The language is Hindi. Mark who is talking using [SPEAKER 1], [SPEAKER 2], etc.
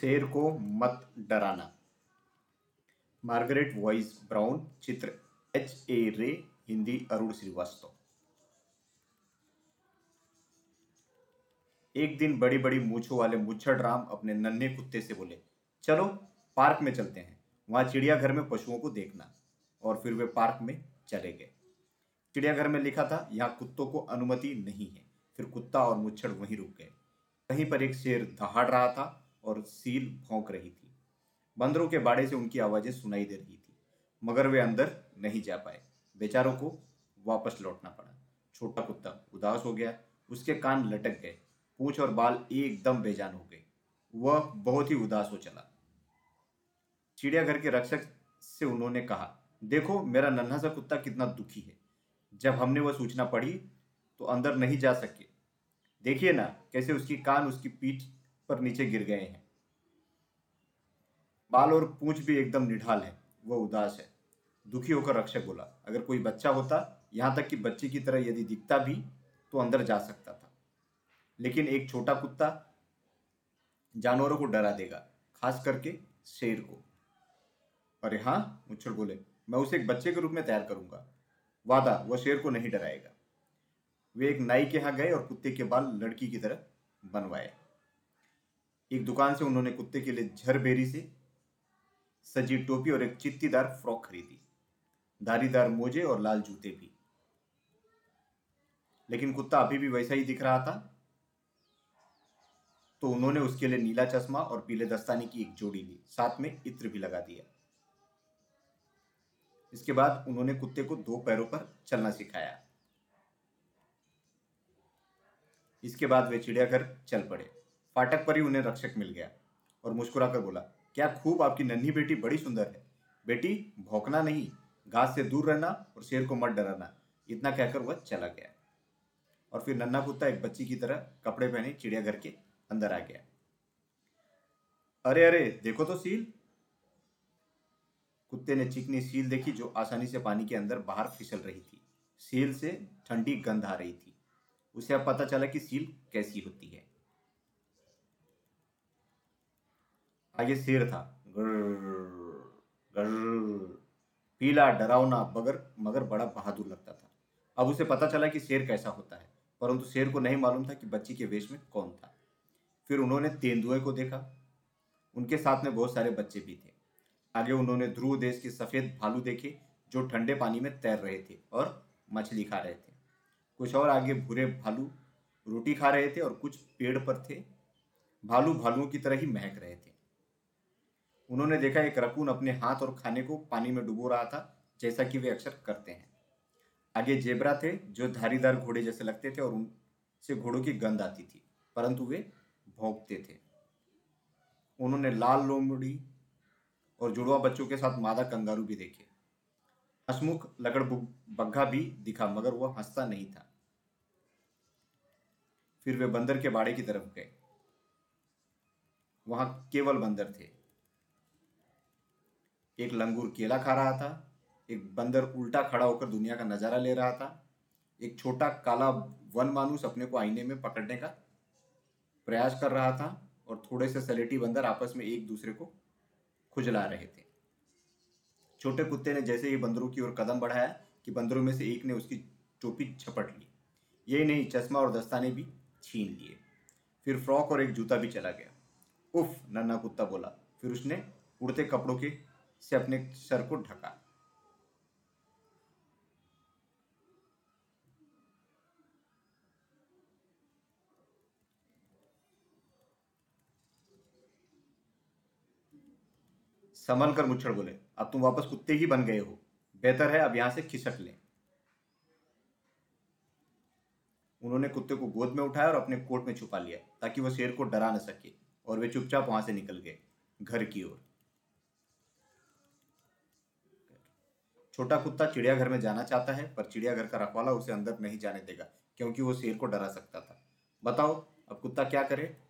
[SPEAKER 1] शेर को मत डराना। मार्गरेट वॉइस ब्राउन चित्र। H A Rey, Hindi Arun Srivastava. एक दिन बड़ी बड़ी मूछों वाले मुच्छड़ राम अपने नन्हे कुत्ते से बोले, चलो, पार्क में चलते हैं। वहाँ चिड़ियाघर में पशुओं को देखना। और फिर वे पार्क में चले गए। चिड़ियाघर में लिखा था, यहाँ कुत्तों को अनुमति नहीं है। फिर कुत्ता और मुच्छड़ वहीं रुक गए। कहीं पर एक शेर दहाड़ रहा था और सील भौंक रही थी। बंदरों के बाड़े से उनकी आवाज़ें सुनाई दे रही थी, मगर वे अंदर नहीं जा पाए। बेचारों को वापस लौटना पड़ा। छोटा कुत्ता उदास हो गया, उसके कान लटक गए, पूछ और बाल एकदम बेजान हो गए। वह बहुत ही उदास हो चला। चिड़ियाघर के रक्षक से उन्होंने कहा, देखो, मेरा नन्हा सा कुत्ता कितना दुखी है। जब हमने वह सूचना पढ़ी तो अंदर नहीं जा सके। देखिए ना, कैसे उसकी कान, उसकी पीठ पर नीचे गिर गए हैं। बाल और पूंछ भी एकदम निढाल है। वह उदास है। दुखी होकर रक्षक बोला, अगर कोई बच्चा होता, यहाँ तक कि बच्चे की तरह यदि दिखता भी तो अंदर जा सकता था। लेकिन एक छोटा कुत्ता जानवरों को डरा देगा, खास करके शेर को। अरे हाँ मुच्छड़ बोले, मैं उसे एक बच्चे के रूप में तैयार करूँगा। वादा, वह शेर को नहीं डराएगा। वे एक नाई के यहाँ गए और कुत्ते के बाल लड़की की तरह बनवाए। एक दुकान से उन्होंने कुत्ते के लिए झरबेरी से सजी टोपी और एक चित्तीदार फ्रॉक खरीदी। धारीदार मोजे और लाल जूते भी। लेकिन कुत्ता अभी भी वैसा ही दिख रहा था। तो उन्होंने उसके लिए नीला चश्मा और पीले दस्ताने की एक जोड़ी ली। साथ में इत्र भी लगा दिया। इसके बाद उन्होंने कुत्ते को दो पैरों पर चलना सिखाया। इसके बाद वे चिड़ियाघर चल पड़े। फाटक पर ही उन्हें रक्षक मिल गया और मुस्कुराकर बोला, क्या खूब आपकी नन्ही बेटी बड़ी सुंदर है। बेटी, भौंकना नहीं, घास से दूर रहना और शेर को मत डराना। इतना कहकर वह चला गया और फिर नन्ना कुत्ता एक बच्ची की तरह कपड़े पहने चिड़ियाघर के अंदर आ गया। अरे अरे, देखो तो सील। कुत्ते ने चिकनी सील देखी जो आसानी से पानी के अंदर बाहर फिसल रही थी। सील से ठंडी गंध आ रही थी। उसे अब पता चला कि सील कैसी होती है। आगे शेर था। पीला, डरावना, बगर, मगर बड़ा बहादुर लगता था। अब उसे पता चला कि शेर कैसा होता है, परंतु शेर को नहीं मालूम था कि बच्ची के वेश में कौन था। फिर उन्होंने तेंदुए को देखा। उनके साथ में बहुत सारे बच्चे भी थे। आगे उन्होंने ध्रुव देश के सफ़ेद भालू देखे, जो ठंडे पानी में तैर रहे थे और मछली खा रहे थे। कुछ और आगे भूरे भालू रोटी खा रहे थे और कुछ पेड़ पर थे। भालू भालुओं की तरह ही महक रहे थे। उन्होंने देखा एक रकून अपने हाथ और खाने को पानी में डुबो रहा था, जैसा कि वे अक्सर करते हैं। आगे जेबरा थे, जो धारीदार घोड़े जैसे लगते थे और उनसे घोड़ों की गंध आती थी, परंतु वे भोंकते थे। उन्होंने लाल लोमड़ी और जुड़वा बच्चों के साथ मादा कंगारू भी देखे। हसमुख, लकड़ बग्घा भी दिखा, मगर वह हंसता नहीं था। फिर वे बंदर के बाड़े की तरफ़ गए। वहाँ केवल बंदर थे। एक लंगूर केला खा रहा था, एक बंदर उल्टा खड़ा होकर दुनिया का नज़ारा ले रहा था, एक छोटा काला वन मानुस अपने को आईने में पकड़ने का प्रयास कर रहा था और थोड़े से सलेटी बंदर आपस में एक दूसरे को खुजला रहे थे। छोटे कुत्ते ने जैसे ही बंदरों की ओर कदम बढ़ाया कि बंदरों में से एक ने उसकी टोपी छपट ली। यही नहीं, चश्मा और दस्ताने भी छीन लिए। फिर फ्रॉक और एक जूता भी चला गया। उफ, नन्ना कुत्ता बोला। फिर उसने उड़ते कपड़ों के से अपने सर को ढका। संभल कर मुच्छड़ बोले, अब तुम वापस कुत्ते ही बन गए हो। बेहतर है अब यहाँ से खिसक लें। उन्होंने कुत्ते को गोद में उठाया और अपने कोट में छुपा लिया, ताकि वह शेर को डरा न सके और वे चुपचाप वहाँ से निकल गए, घर की ओर। छोटा कुत्ता चिड़ियाघर में जाना चाहता है, पर चिड़ियाघर का रखवाला उसे अंदर नहीं जाने देगा, क्योंकि वो शेर को डरा सकता था। बताओ, अब कुत्ता क्या करे?